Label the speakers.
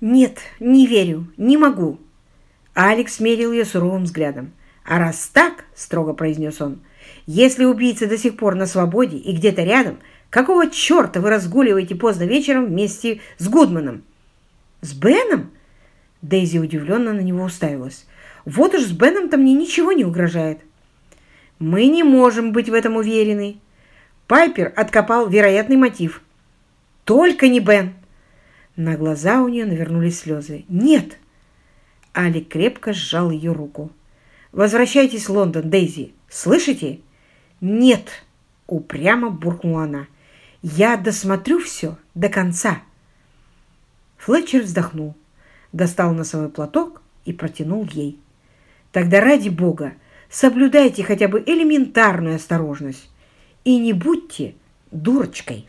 Speaker 1: «Нет, не верю, не могу». Алекс смерил ее суровым взглядом. «А раз так, — строго произнес он, — если убийца до сих пор на свободе и где-то рядом, какого черта вы разгуливаете поздно вечером вместе с Гудманом?» «С Беном?» Дейзи удивленно на него уставилась. «Вот уж с Беном-то мне ничего не угрожает». «Мы не можем быть в этом уверены». Пайпер откопал вероятный мотив. «Только не Бен!» На глаза у нее навернулись слезы. «Нет!» Алик крепко сжал ее руку. «Возвращайтесь в Лондон, Дейзи. Слышите?» «Нет!» — упрямо буркнула она. «Я досмотрю все до конца». Флетчер вздохнул, достал носовой платок и протянул ей. «Тогда ради бога, соблюдайте хотя бы элементарную осторожность и не будьте дурочкой».